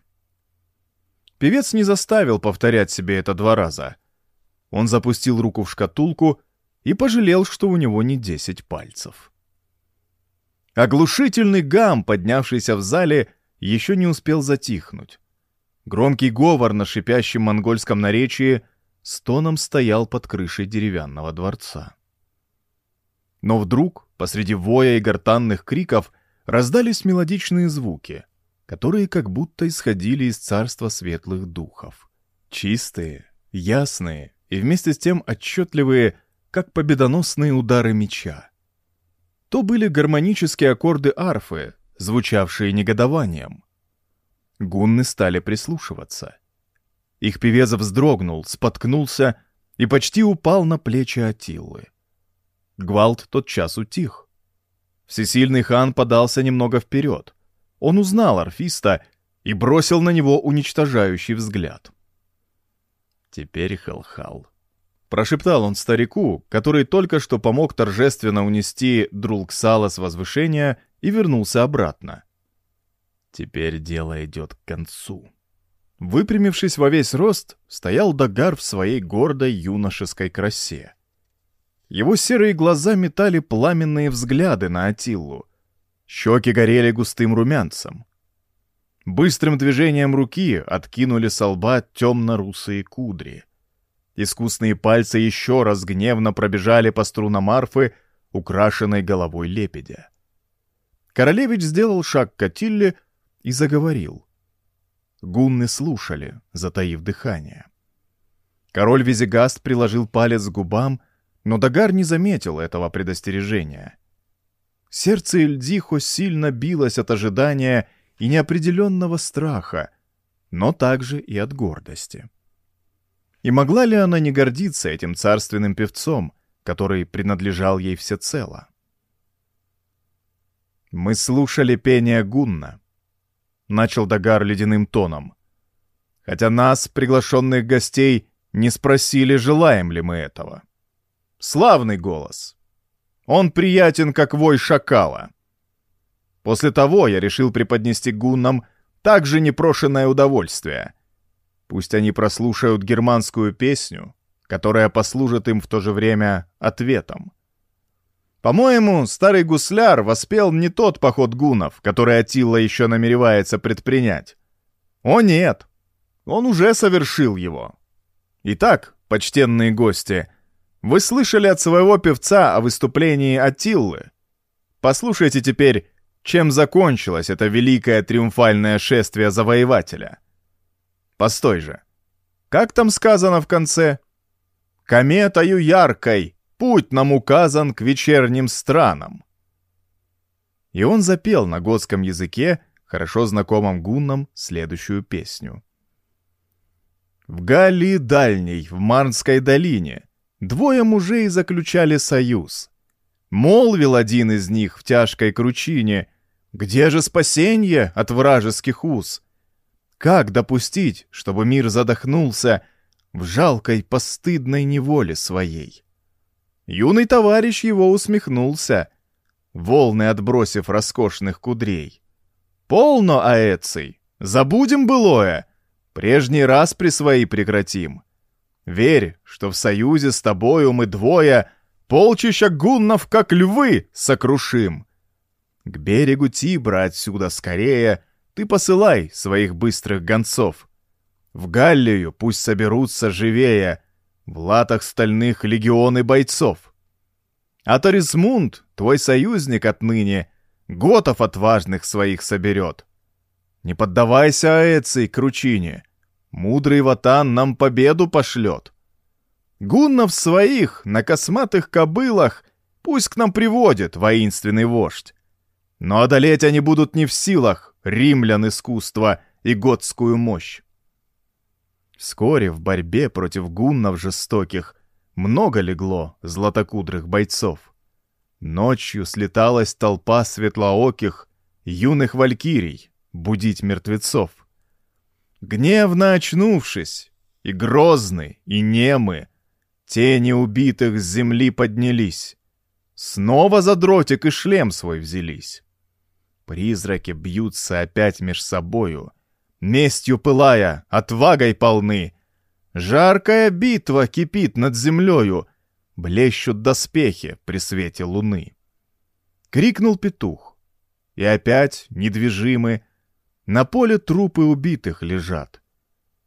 Певец не заставил повторять себе это два раза. Он запустил руку в шкатулку и пожалел, что у него не десять пальцев. Оглушительный гам, поднявшийся в зале, еще не успел затихнуть. Громкий говор на шипящем монгольском наречии с тоном стоял под крышей деревянного дворца. Но вдруг, посреди воя и гортанных криков, раздались мелодичные звуки, которые как будто исходили из царства светлых духов. Чистые, ясные и вместе с тем отчетливые, как победоносные удары меча то были гармонические аккорды арфы, звучавшие негодованием. Гунны стали прислушиваться. Их певец вздрогнул, споткнулся и почти упал на плечи Атиллы. Гвалт тотчас утих. Всесильный хан подался немного вперед. Он узнал арфиста и бросил на него уничтожающий взгляд. Теперь Хелхал Прошептал он старику, который только что помог торжественно унести Друлксала с возвышения и вернулся обратно. Теперь дело идет к концу. Выпрямившись во весь рост, стоял Дагар в своей гордой юношеской красе. Его серые глаза метали пламенные взгляды на Атиллу. Щеки горели густым румянцем. Быстрым движением руки откинули со лба темно-русые кудри — Искусные пальцы еще раз гневно пробежали по струнам арфы, украшенной головой лепедя. Королевич сделал шаг к Атилле и заговорил. Гунны слушали, затаив дыхание. Король Визигаст приложил палец к губам, но Дагар не заметил этого предостережения. Сердце Эльдихо сильно билось от ожидания и неопределенного страха, но также и от гордости. И могла ли она не гордиться этим царственным певцом, который принадлежал ей всецело? «Мы слушали пение Гунна», — начал Дагар ледяным тоном. «Хотя нас, приглашенных гостей, не спросили, желаем ли мы этого. Славный голос. Он приятен, как вой шакала. После того я решил преподнести гуннам также непрошенное удовольствие — Пусть они прослушают германскую песню, которая послужит им в то же время ответом. По-моему, старый гусляр воспел не тот поход гунов, который Атилла еще намеревается предпринять. О нет, он уже совершил его. Итак, почтенные гости, вы слышали от своего певца о выступлении Атиллы. Послушайте теперь, чем закончилось это великое триумфальное шествие завоевателя. Постой же. Как там сказано в конце? «Кометою яркой путь нам указан к вечерним странам». И он запел на готском языке, хорошо знакомом гуннам, следующую песню. В Галлии дальней, в Марнской долине, двое мужей заключали союз. Молвил один из них в тяжкой кручине, «Где же спасенье от вражеских уз?» Как допустить, чтобы мир задохнулся в жалкой постыдной неволе своей? Юный товарищ его усмехнулся, волны отбросив роскошных кудрей. «Полно, Аэций, забудем былое, прежний раз при свои прекратим. Верь, что в союзе с тобою мы двое полчища гуннов, как львы, сокрушим. К берегу Тибра отсюда скорее — ты посылай своих быстрых гонцов. В Галлию пусть соберутся живее, в латах стальных легионы бойцов. А Торисмунд, твой союзник отныне, готов отважных своих соберет. Не поддавайся Аэций кручине, мудрый ватан нам победу пошлет. Гуннов своих на косматых кобылах пусть к нам приводит воинственный вождь. Но одолеть они будут не в силах римлян искусства и готскую мощь. Вскоре в борьбе против гуннов жестоких много легло златокудрых бойцов. Ночью слеталась толпа светлооких, юных валькирий, будить мертвецов. Гневно очнувшись, и грозны, и немы, тени убитых с земли поднялись. Снова за дротик и шлем свой взялись. Призраки бьются опять меж собою, местью пылая, отвагой полны. Жаркая битва кипит над землею, блещут доспехи при свете луны. Крикнул петух, и опять, недвижимы, на поле трупы убитых лежат.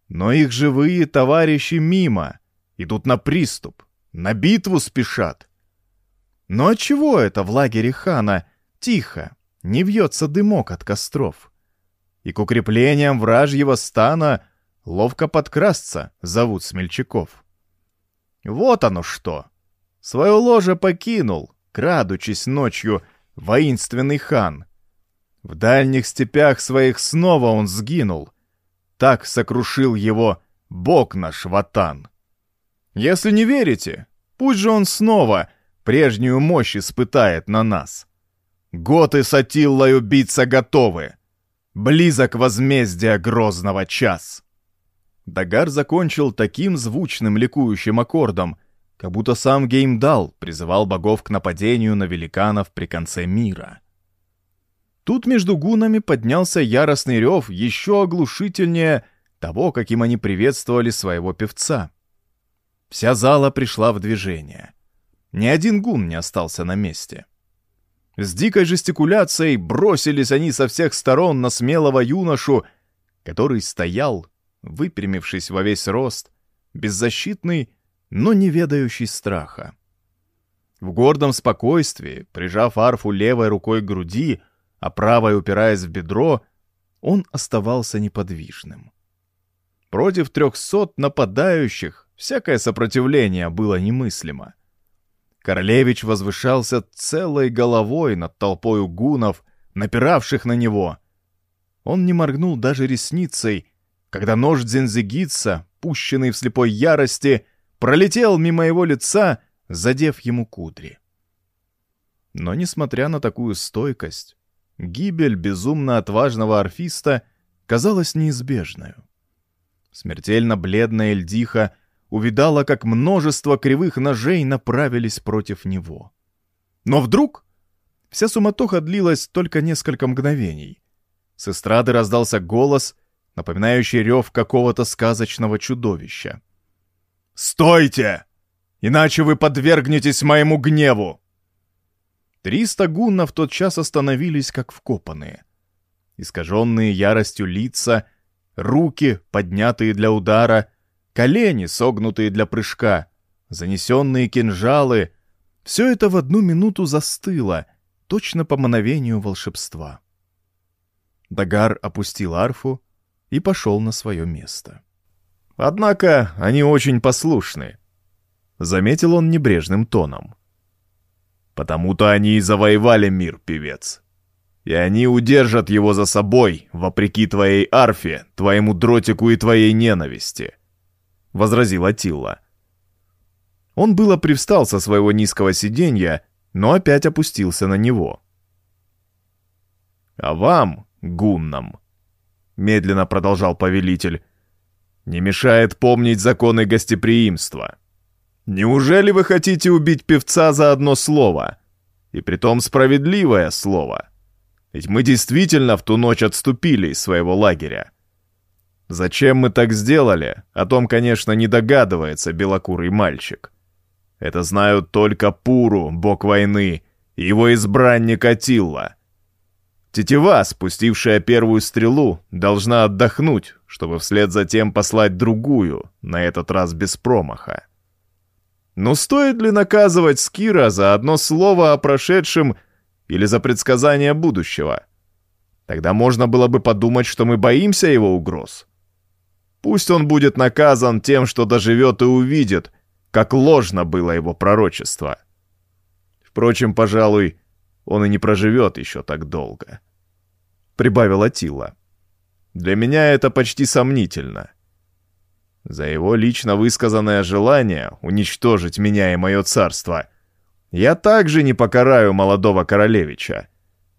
Но их живые товарищи мимо, идут на приступ, на битву спешат. Но отчего это в лагере хана тихо, не вьется дымок от костров? И к укреплениям вражьего стана ловко подкрасться зовут смельчаков. Вот оно что! Свое ложе покинул, крадучись ночью, воинственный хан. В дальних степях своих снова он сгинул. Так сокрушил его бог наш Ватан. Если не верите, пусть же он снова прежнюю мощь испытает на нас. Готы с Атиллой биться готовы. Близок возмездия грозного час. Дагар закончил таким звучным ликующим аккордом, как будто сам Геймдал призывал богов к нападению на великанов при конце мира. Тут между гунами поднялся яростный рев еще оглушительнее того, каким они приветствовали своего певца. Вся зала пришла в движение. Ни один гун не остался на месте. С дикой жестикуляцией бросились они со всех сторон на смелого юношу, который стоял, выпрямившись во весь рост, беззащитный, но не ведающий страха. В гордом спокойствии, прижав арфу левой рукой к груди, а правой упираясь в бедро, он оставался неподвижным. Против трехсот нападающих всякое сопротивление было немыслимо. Королевич возвышался целой головой над толпой гунов, напиравших на него. Он не моргнул даже ресницей, когда нож Дзензигитса, пущенный в слепой ярости, пролетел мимо его лица, задев ему кудри. Но, несмотря на такую стойкость, гибель безумно отважного орфиста казалась неизбежной. Смертельно бледная Эльдиха увидала, как множество кривых ножей направились против него. Но вдруг вся суматоха длилась только несколько мгновений. С эстрады раздался голос, напоминающий рев какого-то сказочного чудовища. «Стойте! Иначе вы подвергнетесь моему гневу!» Триста гуннов тот час остановились, как вкопанные. Искаженные яростью лица, руки, поднятые для удара, колени, согнутые для прыжка, занесенные кинжалы — все это в одну минуту застыло, точно по мановению волшебства. Дагар опустил арфу и пошел на свое место. Однако они очень послушны. Заметил он небрежным тоном. Потому-то они и завоевали мир, певец. И они удержат его за собой, вопреки твоей арфе, твоему дротику и твоей ненависти. Возразил Атилла. Он было привстал со своего низкого сиденья, но опять опустился на него. «А вам, гуннам», — медленно продолжал повелитель, не мешает помнить законы гостеприимства. Неужели вы хотите убить певца за одно слово? И притом справедливое слово. Ведь мы действительно в ту ночь отступили из своего лагеря. Зачем мы так сделали, о том, конечно, не догадывается белокурый мальчик. Это знают только Пуру, бог войны, и его избранник Атилла. Тетива, спустившая первую стрелу, должна отдохнуть, чтобы вслед за тем послать другую, на этот раз без промаха. Но стоит ли наказывать Скира за одно слово о прошедшем или за предсказание будущего. Тогда можно было бы подумать, что мы боимся его угроз. Пусть он будет наказан тем, что доживет и увидит, как ложно было его пророчество. Впрочем, пожалуй, он и не проживет еще так долго. Прибавила Тила. Для меня это почти сомнительно. За его лично высказанное желание уничтожить меня и мое царство я также не покараю молодого королевича.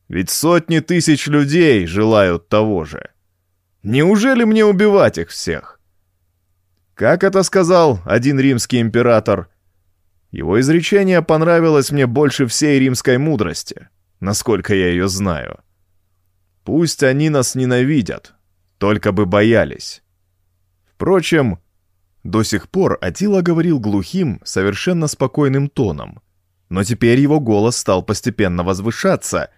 Ведь сотни тысяч людей желают того же. Неужели мне убивать их всех? Как это сказал один римский император? Его изречение понравилось мне больше всей римской мудрости, насколько я ее знаю. Пусть они нас ненавидят, только бы боялись. Впрочем, до сих пор Атила говорил глухим, совершенно спокойным тоном, но теперь его голос стал постепенно возвышаться,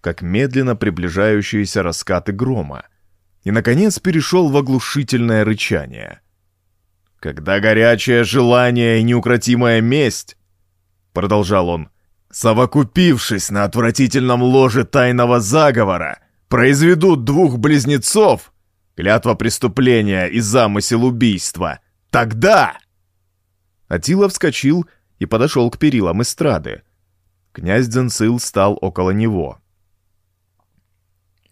как медленно приближающиеся раскаты грома, и, наконец, перешел в оглушительное рычание. «Когда горячее желание и неукротимая месть», — продолжал он, «совокупившись на отвратительном ложе тайного заговора, произведут двух близнецов, клятва преступления и замысел убийства, тогда...» Атила вскочил и подошел к перилам эстрады. Князь Дзенцил стал около него.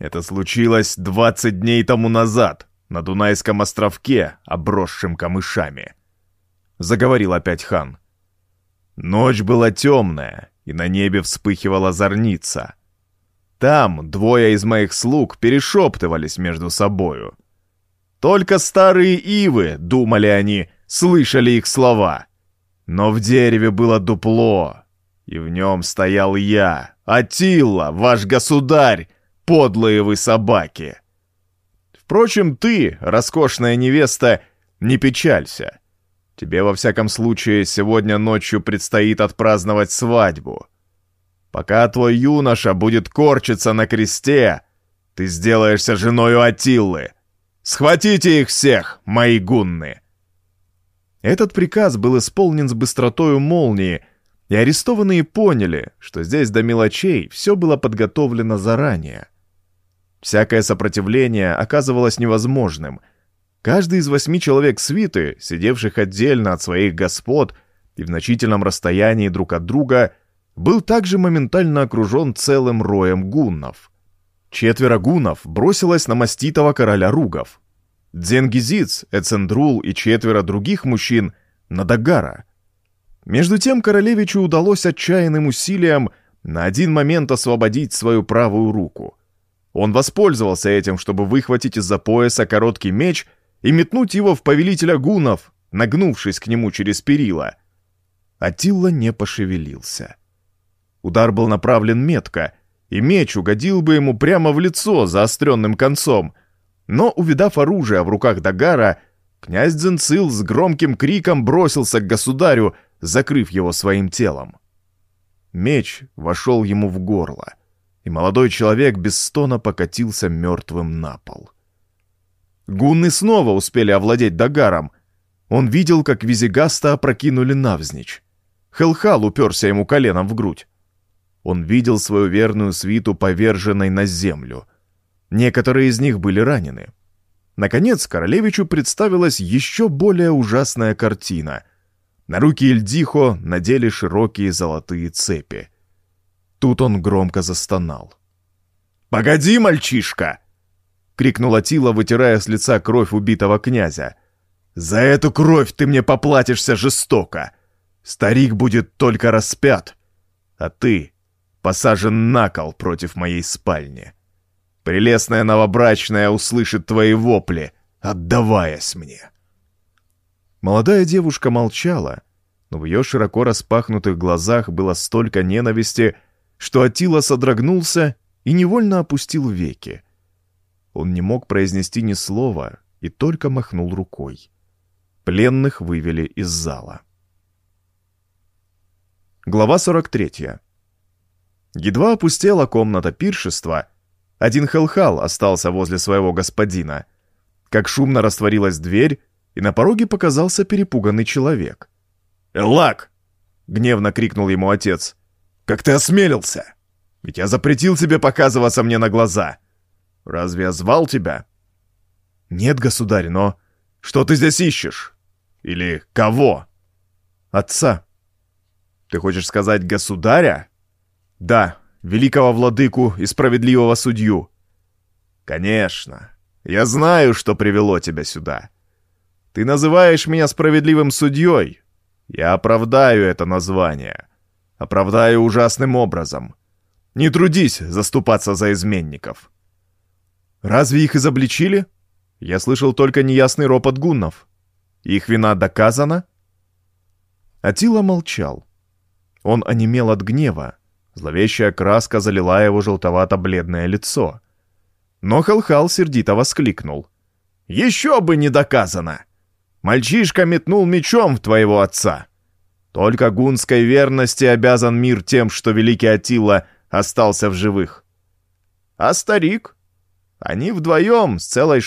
«Это случилось двадцать дней тому назад, на Дунайском островке, обросшем камышами», — заговорил опять хан. Ночь была темная, и на небе вспыхивала зорница. Там двое из моих слуг перешептывались между собою. Только старые ивы, думали они, слышали их слова. Но в дереве было дупло, и в нем стоял я, Атилла, ваш государь, подлые вы собаки. Впрочем, ты, роскошная невеста, не печалься. Тебе, во всяком случае, сегодня ночью предстоит отпраздновать свадьбу. Пока твой юноша будет корчиться на кресте, ты сделаешься женою Атиллы. Схватите их всех, мои гунны!» Этот приказ был исполнен с быстротою молнии, и арестованные поняли, что здесь до мелочей все было подготовлено заранее. Всякое сопротивление оказывалось невозможным. Каждый из восьми человек свиты, сидевших отдельно от своих господ и в значительном расстоянии друг от друга, был также моментально окружен целым роем гуннов. Четверо гуннов бросилось на маститого короля ругов. Дзенгизиц, Эцендрул и четверо других мужчин на Дагара. Между тем королевичу удалось отчаянным усилием на один момент освободить свою правую руку. Он воспользовался этим, чтобы выхватить из-за пояса короткий меч и метнуть его в повелителя гунов, нагнувшись к нему через перила. Атилла не пошевелился. Удар был направлен метко, и меч угодил бы ему прямо в лицо заостренным концом. Но, увидав оружие в руках Дагара, князь Дзенцил с громким криком бросился к государю, закрыв его своим телом. Меч вошел ему в горло, и молодой человек без стона покатился мертвым на пол. Гунны снова успели овладеть Дагаром. Он видел, как Визигаста опрокинули навзничь. Хелхал уперся ему коленом в грудь. Он видел свою верную свиту поверженной на землю. Некоторые из них были ранены. Наконец, королевичу представилась еще более ужасная картина. На руки Ильдихо надели широкие золотые цепи. Тут он громко застонал. «Погоди, мальчишка!» — крикнула Тила, вытирая с лица кровь убитого князя. «За эту кровь ты мне поплатишься жестоко! Старик будет только распят, а ты посажен на кол против моей спальни. Прелестная новобрачная услышит твои вопли, отдаваясь мне. Молодая девушка молчала, но в ее широко распахнутых глазах было столько ненависти, что Атила содрогнулся и невольно опустил веки. Он не мог произнести ни слова и только махнул рукой. Пленных вывели из зала. Глава 43. Едва опустела комната пиршества, один Хелхал остался возле своего господина. Как шумно растворилась дверь, и на пороге показался перепуганный человек. «Эллак!» — гневно крикнул ему отец. «Как ты осмелился? Ведь я запретил тебе показываться мне на глаза. Разве я звал тебя? Нет, государь, но... Что ты здесь ищешь? Или кого? Отца. Ты хочешь сказать государя? Да, великого владыку и справедливого судью. Конечно. Я знаю, что привело тебя сюда. Ты называешь меня справедливым судьей. Я оправдаю это название. Оправдаю ужасным образом. Не трудись заступаться за изменников. Разве их изобличили? Я слышал только неясный ропот гуннов. Их вина доказана? Атила молчал. Он онемел от гнева. Зловещая краска залила его желтовато-бледное лицо. Но Халхал сердито воскликнул. «Еще бы не доказано! Мальчишка метнул мечом в твоего отца. Только гунской верности обязан мир тем, что великий Атила остался в живых. А старик? Они вдвоем с целой